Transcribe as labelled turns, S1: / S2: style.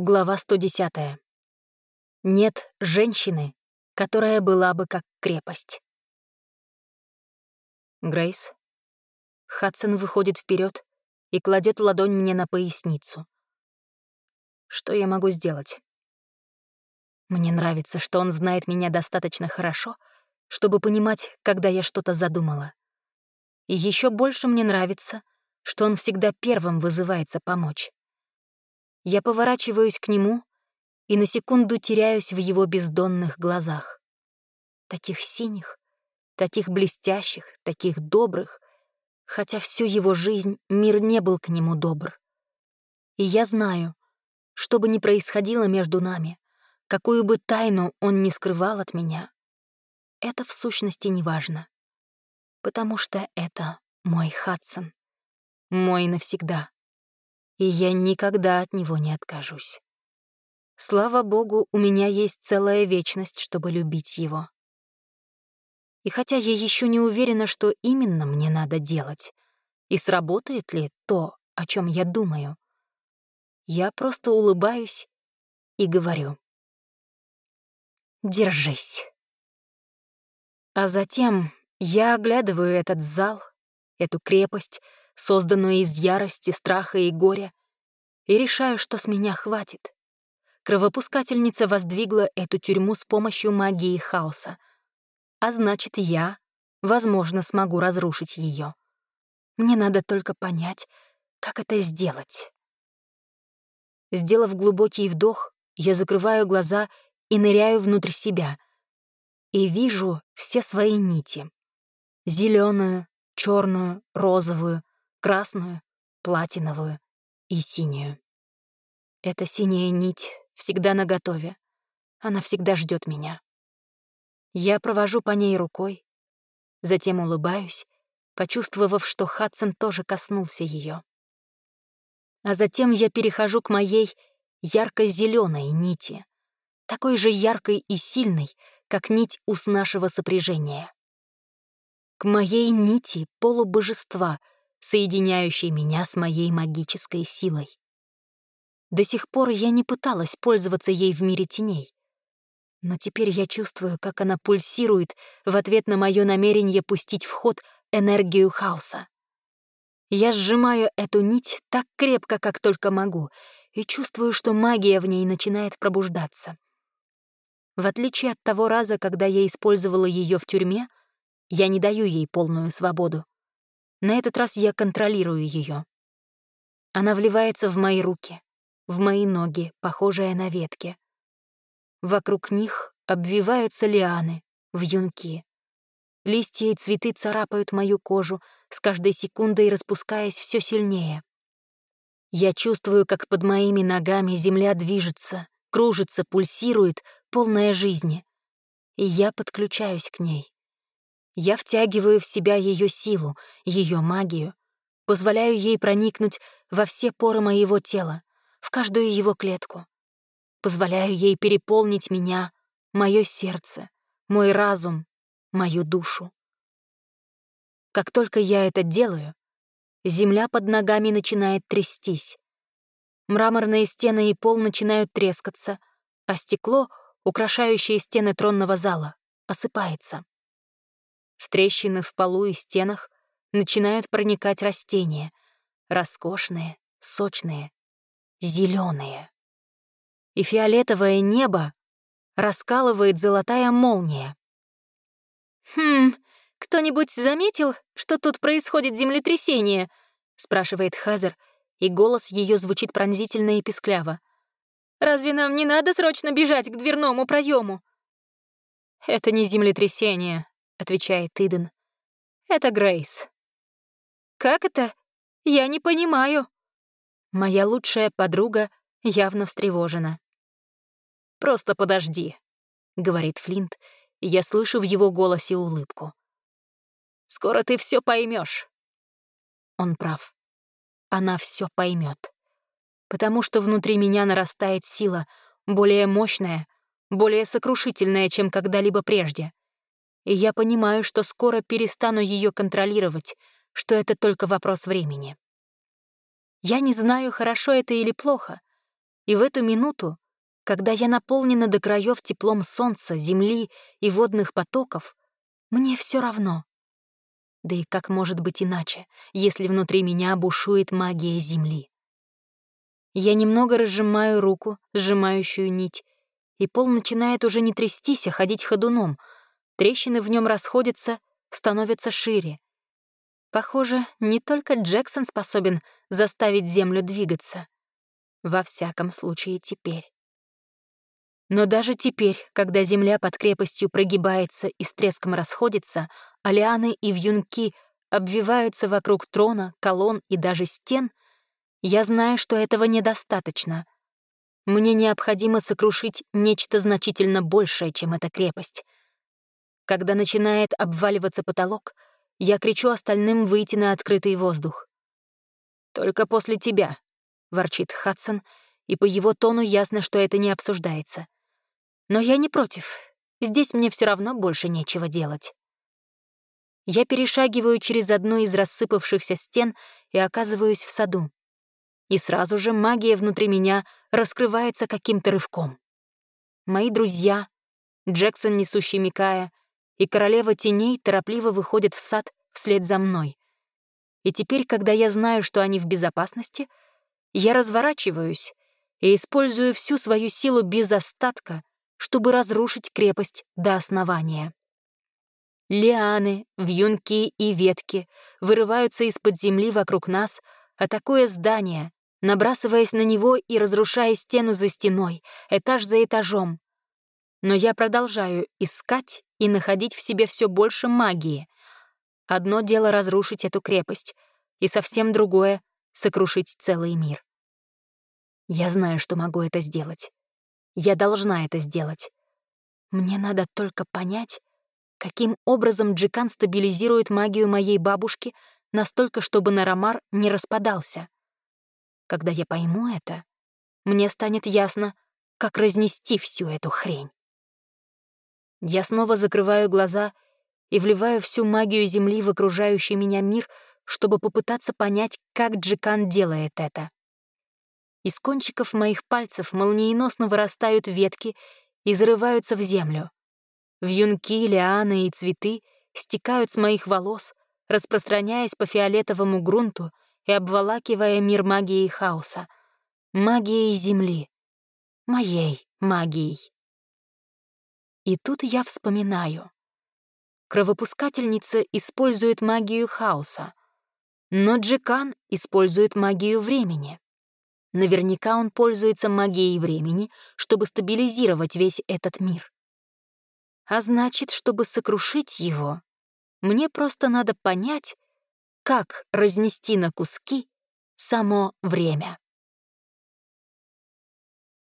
S1: Глава 110. Нет женщины, которая была бы как крепость. Грейс. Хадсон выходит вперед и кладет ладонь мне на поясницу. Что я могу сделать? Мне нравится, что он знает меня достаточно хорошо, чтобы понимать, когда я что-то задумала. И еще больше мне нравится, что он всегда первым вызывается помочь. Я поворачиваюсь к нему и на секунду теряюсь в его бездонных глазах. Таких синих, таких блестящих, таких добрых, хотя всю его жизнь мир не был к нему добр. И я знаю, что бы ни происходило между нами, какую бы тайну он ни скрывал от меня, это в сущности не важно, потому что это мой Хадсон, мой навсегда и я никогда от него не откажусь. Слава богу, у меня есть целая вечность, чтобы любить его. И хотя я еще не уверена, что именно мне надо делать, и сработает ли то, о чем я думаю, я просто улыбаюсь и говорю. «Держись». А затем я оглядываю этот зал, эту крепость, созданную из ярости, страха и горя, и решаю, что с меня хватит. Кровопускательница воздвигла эту тюрьму с помощью магии хаоса. А значит, я, возможно, смогу разрушить ее. Мне надо только понять, как это сделать. Сделав глубокий вдох, я закрываю глаза и ныряю внутрь себя. И вижу все свои нити. зеленую, черную, розовую, красную, платиновую и синюю. Эта синяя нить всегда наготове. Она всегда ждет меня. Я провожу по ней рукой, затем улыбаюсь, почувствовав, что Хадсон тоже коснулся ее. А затем я перехожу к моей ярко-зеленой нити, такой же яркой и сильной, как нить ус нашего сопряжения. К моей нити полубожества — соединяющей меня с моей магической силой. До сих пор я не пыталась пользоваться ей в мире теней. Но теперь я чувствую, как она пульсирует в ответ на мое намерение пустить в ход энергию хаоса. Я сжимаю эту нить так крепко, как только могу, и чувствую, что магия в ней начинает пробуждаться. В отличие от того раза, когда я использовала ее в тюрьме, я не даю ей полную свободу. На этот раз я контролирую ее. Она вливается в мои руки, в мои ноги, похожие на ветки. Вокруг них обвиваются лианы, вьюнки. Листья и цветы царапают мою кожу, с каждой секундой распускаясь все сильнее. Я чувствую, как под моими ногами земля движется, кружится, пульсирует, полная жизни. И я подключаюсь к ней. Я втягиваю в себя ее силу, ее магию, позволяю ей проникнуть во все поры моего тела, в каждую его клетку. Позволяю ей переполнить меня, мое сердце, мой разум, мою душу. Как только я это делаю, земля под ногами начинает трястись. Мраморные стены и пол начинают трескаться, а стекло, украшающее стены тронного зала, осыпается. В трещины в полу и стенах начинают проникать растения. Роскошные, сочные, зеленые. И фиолетовое небо раскалывает золотая молния. «Хм, кто-нибудь заметил, что тут происходит землетрясение?» — спрашивает Хазер, и голос ее звучит пронзительно и пискляво. «Разве нам не надо срочно бежать к дверному проему? «Это не землетрясение», — отвечает Иден. «Это Грейс». «Как это? Я не понимаю». Моя лучшая подруга явно встревожена. «Просто подожди», — говорит Флинт, и я слышу в его голосе улыбку. «Скоро ты все поймешь. Он прав. Она все поймет. Потому что внутри меня нарастает сила, более мощная, более сокрушительная, чем когда-либо прежде и я понимаю, что скоро перестану ее контролировать, что это только вопрос времени. Я не знаю, хорошо это или плохо. И в эту минуту, когда я наполнена до краев теплом солнца, земли и водных потоков, мне все равно. Да и как может быть иначе, если внутри меня бушует магия земли? Я немного разжимаю руку, сжимающую нить, и пол начинает уже не трястись, а ходить ходуном. Трещины в нем расходятся, становятся шире. Похоже, не только Джексон способен заставить Землю двигаться. Во всяком случае, теперь. Но даже теперь, когда земля под крепостью прогибается и с треском расходится, а лианы и вьюнки обвиваются вокруг трона, колонн и даже стен, я знаю, что этого недостаточно. Мне необходимо сокрушить нечто значительно большее, чем эта крепость. Когда начинает обваливаться потолок, я кричу остальным выйти на открытый воздух. «Только после тебя», — ворчит Хадсон, и по его тону ясно, что это не обсуждается. Но я не против. Здесь мне все равно больше нечего делать. Я перешагиваю через одну из рассыпавшихся стен и оказываюсь в саду. И сразу же магия внутри меня раскрывается каким-то рывком. Мои друзья, Джексон, несущий Микая, и королева теней торопливо выходят в сад вслед за мной. И теперь, когда я знаю, что они в безопасности, я разворачиваюсь и использую всю свою силу без остатка, чтобы разрушить крепость до основания. Лианы, вьюнки и ветки вырываются из-под земли вокруг нас, атакуя здание, набрасываясь на него и разрушая стену за стеной, этаж за этажом. Но я продолжаю искать и находить в себе все больше магии. Одно дело разрушить эту крепость, и совсем другое — сокрушить целый мир. Я знаю, что могу это сделать. Я должна это сделать. Мне надо только понять, каким образом Джикан стабилизирует магию моей бабушки настолько, чтобы Нарамар не распадался. Когда я пойму это, мне станет ясно, как разнести всю эту хрень. Я снова закрываю глаза и вливаю всю магию Земли в окружающий меня мир, чтобы попытаться понять, как Джикан делает это. Из кончиков моих пальцев молниеносно вырастают ветки и зарываются в землю. Вьюнки, лианы и цветы стекают с моих волос, распространяясь по фиолетовому грунту и обволакивая мир магии и хаоса. Магией земли. Моей магией. И тут я вспоминаю. Кровопускательница использует магию хаоса, но Джекан использует магию времени. Наверняка он пользуется магией времени, чтобы стабилизировать весь этот мир. А значит, чтобы сокрушить его, мне просто надо понять, как разнести на куски само время.